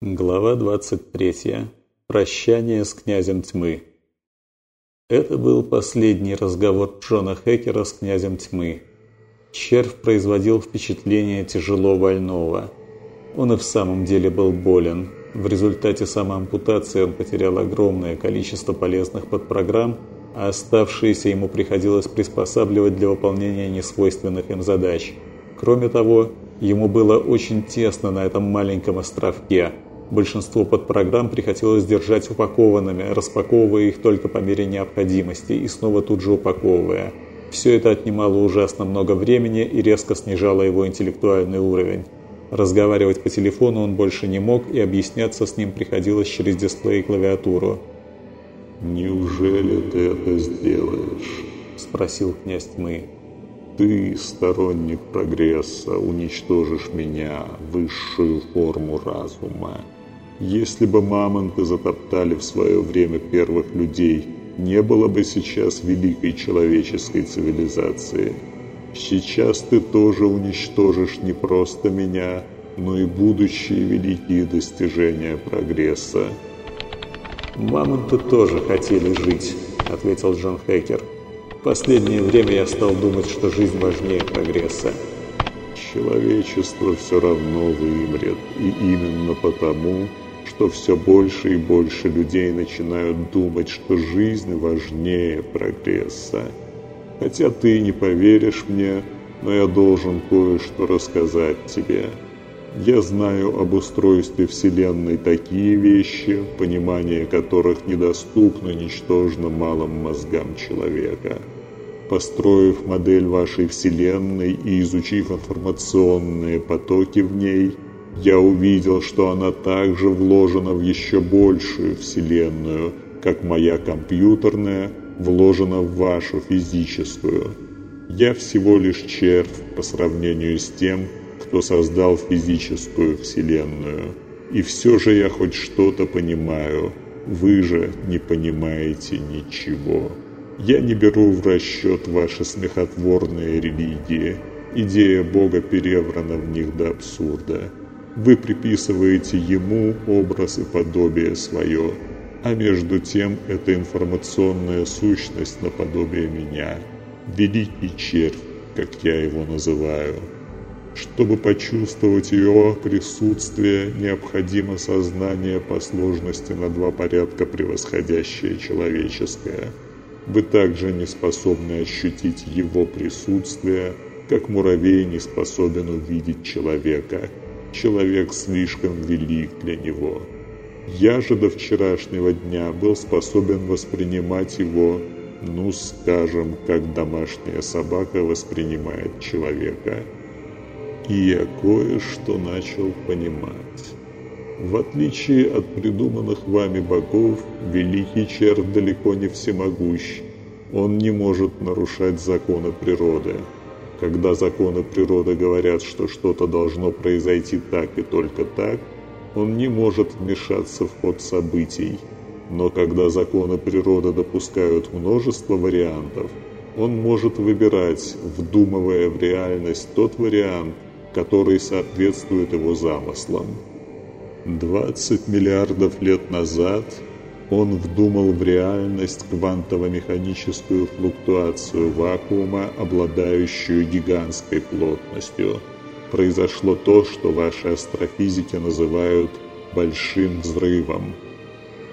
Глава 23. Прощание с князем тьмы. Это был последний разговор Джона Хекера с князем тьмы. Червь производил впечатление тяжело больного. Он и в самом деле был болен. В результате самоампутации он потерял огромное количество полезных подпрограмм, а оставшиеся ему приходилось приспосабливать для выполнения несвойственных им задач. Кроме того, ему было очень тесно на этом маленьком островке – Большинство подпрограмм приходилось держать упакованными, распаковывая их только по мере необходимости и снова тут же упаковывая. Все это отнимало ужасно много времени и резко снижало его интеллектуальный уровень. Разговаривать по телефону он больше не мог, и объясняться с ним приходилось через дисплей и клавиатуру. «Неужели ты это сделаешь?» – спросил князь тьмы. «Ты, сторонник прогресса, уничтожишь меня, высшую форму разума». Если бы мамонты затоптали в свое время первых людей, не было бы сейчас великой человеческой цивилизации. Сейчас ты тоже уничтожишь не просто меня, но и будущие великие достижения прогресса. «Мамонты тоже хотели жить», — ответил Джон Хекер. «В последнее время я стал думать, что жизнь важнее прогресса». «Человечество все равно вымрет, и именно потому, что все больше и больше людей начинают думать, что жизнь важнее прогресса. Хотя ты не поверишь мне, но я должен кое-что рассказать тебе. Я знаю об устройстве Вселенной такие вещи, понимание которых недоступно ничтожно малым мозгам человека. Построив модель вашей Вселенной и изучив информационные потоки в ней – я увидел, что она также вложена в еще большую вселенную, как моя компьютерная вложена в вашу физическую. Я всего лишь червь по сравнению с тем, кто создал физическую вселенную. И все же я хоть что-то понимаю. Вы же не понимаете ничего. Я не беру в расчет ваши смехотворные религии. Идея Бога переврана в них до абсурда. Вы приписываете ему образ и подобие свое, а между тем это информационная сущность наподобие меня, великий червь, как я его называю. Чтобы почувствовать его присутствие, необходимо сознание по сложности на два порядка превосходящее человеческое. Вы также не способны ощутить его присутствие, как муравей не способен увидеть человека – человек слишком велик для него. Я же до вчерашнего дня был способен воспринимать его, ну скажем, как домашняя собака воспринимает человека. И я кое-что начал понимать. В отличие от придуманных вами богов, великий червь далеко не всемогущ. Он не может нарушать законы природы. Когда законы природы говорят, что что-то должно произойти так и только так, он не может вмешаться в ход событий. Но когда законы природы допускают множество вариантов, он может выбирать, вдумывая в реальность тот вариант, который соответствует его замыслам. 20 миллиардов лет назад он вдумал в реальность квантово-механическую флуктуацию вакуума, обладающую гигантской плотностью. Произошло то, что ваши астрофизики называют «большим взрывом».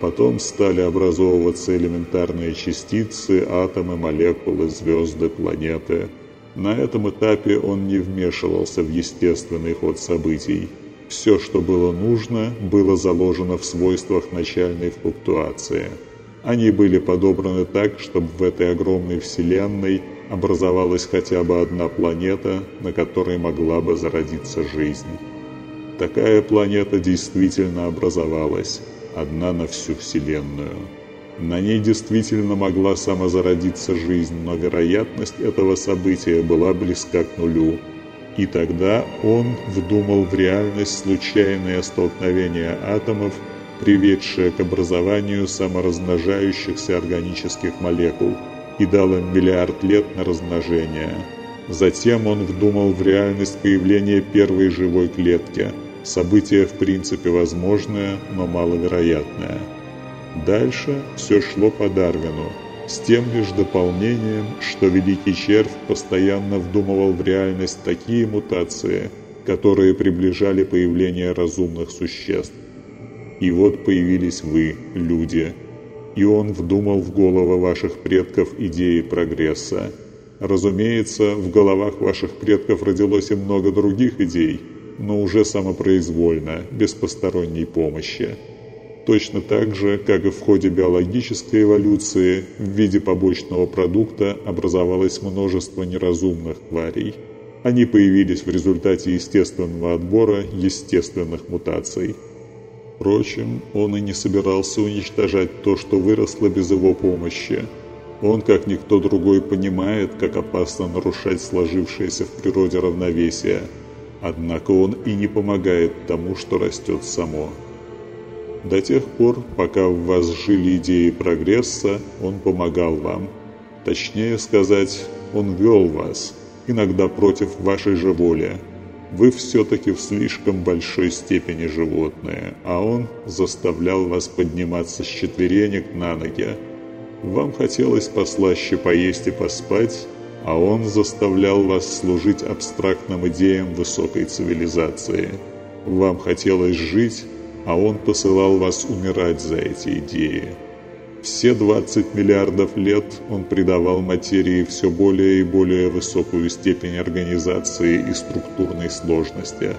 Потом стали образовываться элементарные частицы, атомы, молекулы, звезды, планеты. На этом этапе он не вмешивался в естественный ход событий. Все, что было нужно, было заложено в свойствах начальной флуктуации. Они были подобраны так, чтобы в этой огромной Вселенной образовалась хотя бы одна планета, на которой могла бы зародиться жизнь. Такая планета действительно образовалась, одна на всю Вселенную. На ней действительно могла самозародиться жизнь, но вероятность этого события была близка к нулю – и тогда он вдумал в реальность случайное столкновение атомов, приведшее к образованию саморазмножающихся органических молекул, и дал им миллиард лет на размножение. Затем он вдумал в реальность появления первой живой клетки, Событие в принципе возможное, но маловероятное. Дальше все шло по Дарвину, с тем лишь дополнением, что Великий Червь постоянно вдумывал в реальность такие мутации, которые приближали появление разумных существ. И вот появились вы, люди, и он вдумал в головы ваших предков идеи прогресса. Разумеется, в головах ваших предков родилось и много других идей, но уже самопроизвольно, без посторонней помощи. Точно так же, как и в ходе биологической эволюции, в виде побочного продукта образовалось множество неразумных тварей. Они появились в результате естественного отбора естественных мутаций. Впрочем, он и не собирался уничтожать то, что выросло без его помощи. Он, как никто другой, понимает, как опасно нарушать сложившееся в природе равновесие. Однако он и не помогает тому, что растет само. До тех пор, пока в вас жили идеи прогресса, он помогал вам. Точнее сказать, он вел вас, иногда против вашей же воли. Вы все-таки в слишком большой степени животные, а он заставлял вас подниматься с четверенек на ноги. Вам хотелось послаще поесть и поспать, а он заставлял вас служить абстрактным идеям высокой цивилизации. Вам хотелось жить, а он посылал вас умирать за эти идеи. Все 20 миллиардов лет он придавал материи все более и более высокую степень организации и структурной сложности.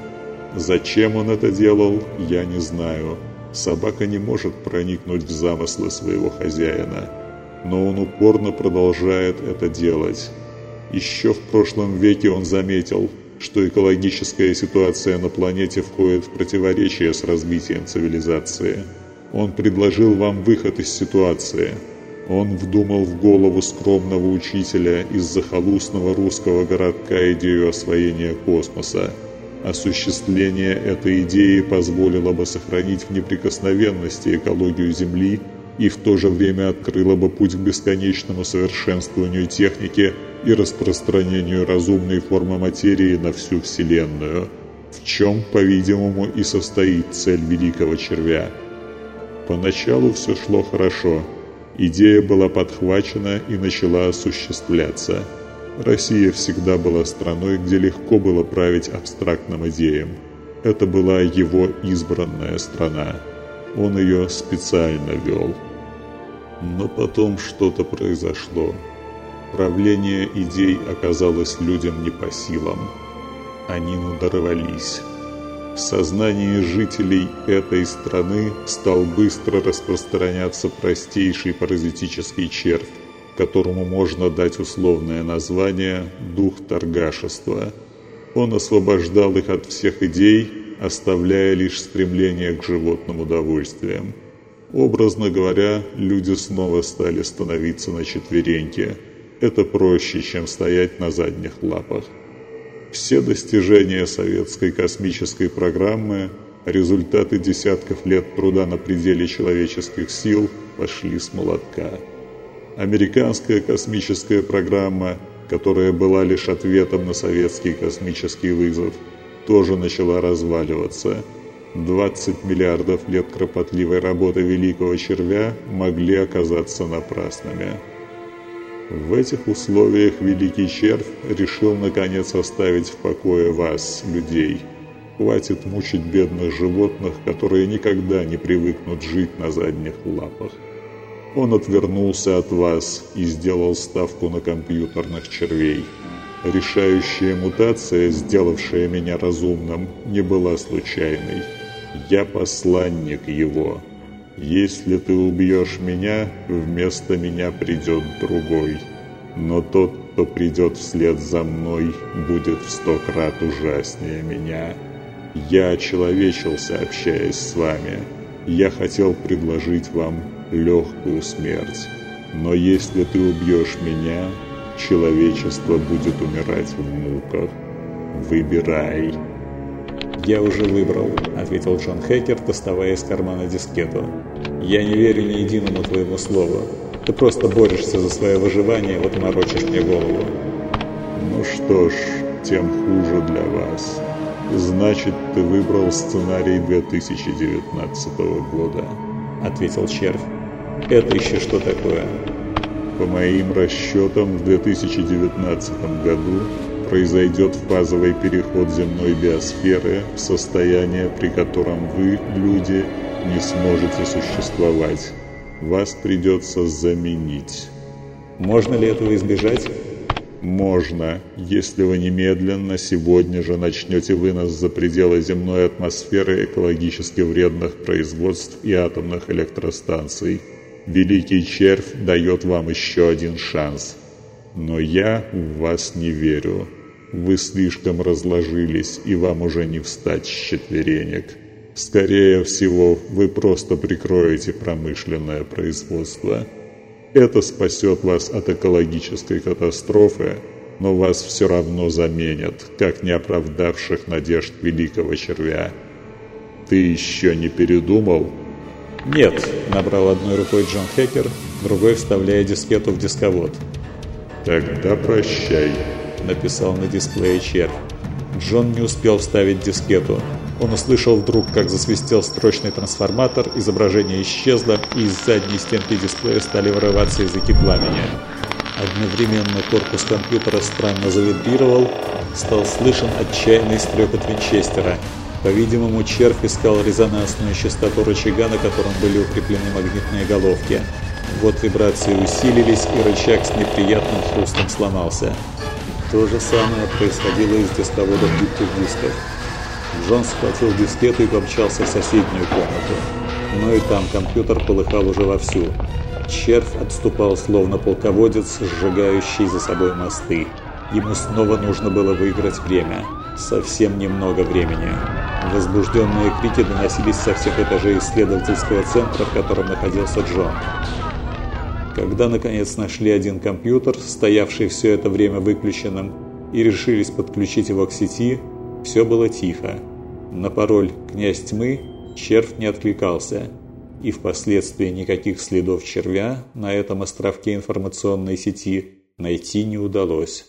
Зачем он это делал, я не знаю. Собака не может проникнуть в замыслы своего хозяина. Но он упорно продолжает это делать. Еще в прошлом веке он заметил – что экологическая ситуация на планете входит в противоречие с развитием цивилизации. Он предложил вам выход из ситуации. Он вдумал в голову скромного учителя из захолустного русского городка идею освоения космоса. Осуществление этой идеи позволило бы сохранить в неприкосновенности экологию Земли и в то же время открыло бы путь к бесконечному совершенствованию техники и распространению разумной формы материи на всю Вселенную, в чем, по-видимому, и состоит цель Великого Червя. Поначалу все шло хорошо. Идея была подхвачена и начала осуществляться. Россия всегда была страной, где легко было править абстрактным идеям. Это была его избранная страна. Он ее специально вел. Но потом что-то произошло. Правление идей оказалось людям не по силам. Они надорвались. В сознании жителей этой страны стал быстро распространяться простейший паразитический червь, которому можно дать условное название «дух торгашества». Он освобождал их от всех идей, оставляя лишь стремление к животным удовольствиям. Образно говоря, люди снова стали становиться на четвереньки. Это проще, чем стоять на задних лапах. Все достижения советской космической программы, результаты десятков лет труда на пределе человеческих сил, пошли с молотка. Американская космическая программа, которая была лишь ответом на советский космический вызов, тоже начала разваливаться – 20 миллиардов лет кропотливой работы великого червя могли оказаться напрасными. В этих условиях великий червь решил наконец оставить в покое вас, людей. Хватит мучить бедных животных, которые никогда не привыкнут жить на задних лапах. Он отвернулся от вас и сделал ставку на компьютерных червей. Решающая мутация, сделавшая меня разумным, не была случайной. Я посланник его. Если ты убьешь меня, вместо меня придет другой. Но тот, кто придет вслед за мной, будет в сто крат ужаснее меня. Я очеловечился, общаясь с вами. Я хотел предложить вам легкую смерть. Но если ты убьешь меня, человечество будет умирать в муках. Выбирай. «Я уже выбрал», — ответил Джон Хекер, доставая из кармана дискету. «Я не верю ни единому твоему слову. Ты просто борешься за свое выживание, вот морочишь мне голову». «Ну что ж, тем хуже для вас. «Значит, ты выбрал сценарий 2019 года», — ответил червь. «Это еще что такое?» «По моим расчетам, в 2019 году произойдет фазовый переход земной биосферы в состояние, при котором вы, люди, не сможете существовать. Вас придется заменить». «Можно ли этого избежать?» Можно, если вы немедленно сегодня же начнете вынос за пределы земной атмосферы экологически вредных производств и атомных электростанций. Великий червь дает вам еще один шанс. Но я в вас не верю. Вы слишком разложились, и вам уже не встать с четверенек. Скорее всего, вы просто прикроете промышленное производство. Это спасет вас от экологической катастрофы, но вас все равно заменят, как не оправдавших надежд великого червя. Ты еще не передумал? Нет, набрал одной рукой Джон Хекер, другой вставляя дискету в дисковод. Тогда прощай, написал на дисплее червь. Джон не успел вставить дискету. Он услышал вдруг, как засвистел строчный трансформатор, изображение исчезло, и из задней стенки дисплея стали вырываться языки пламени. Одновременно корпус компьютера странно завибрировал, стал слышен отчаянный стрекот винчестера. По-видимому, червь искал резонансную частоту рычага, на котором были укреплены магнитные головки. Вот вибрации усилились, и рычаг с неприятным хрустом сломался. То же самое происходило и с дисководом гибких дисков. Джон схватил дискету и помчался в соседнюю комнату. Но и там компьютер полыхал уже вовсю. Червь отступал словно полководец, сжигающий за собой мосты. Ему снова нужно было выиграть время. Совсем немного времени. Возбужденные крики доносились со всех этажей исследовательского центра, в котором находился Джон. Когда наконец нашли один компьютер, стоявший все это время выключенным, и решились подключить его к сети, все было тихо. На пароль «Князь тьмы» червь не откликался, и впоследствии никаких следов червя на этом островке информационной сети найти не удалось.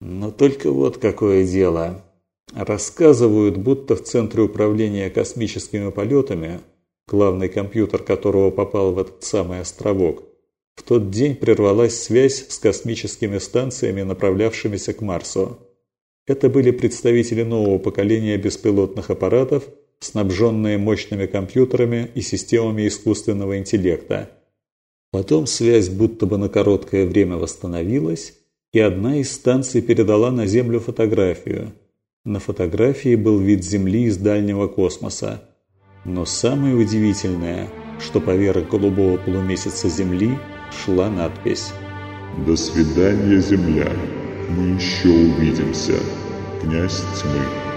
Но только вот какое дело. Рассказывают, будто в Центре управления космическими полетами, главный компьютер которого попал в этот самый островок, в тот день прервалась связь с космическими станциями, направлявшимися к Марсу. Это были представители нового поколения беспилотных аппаратов, снабженные мощными компьютерами и системами искусственного интеллекта. Потом связь будто бы на короткое время восстановилась, и одна из станций передала на Землю фотографию. На фотографии был вид Земли из дальнего космоса. Но самое удивительное, что поверх голубого полумесяца Земли шла надпись «До свидания, Земля!» мы еще увидимся, князь тьмы.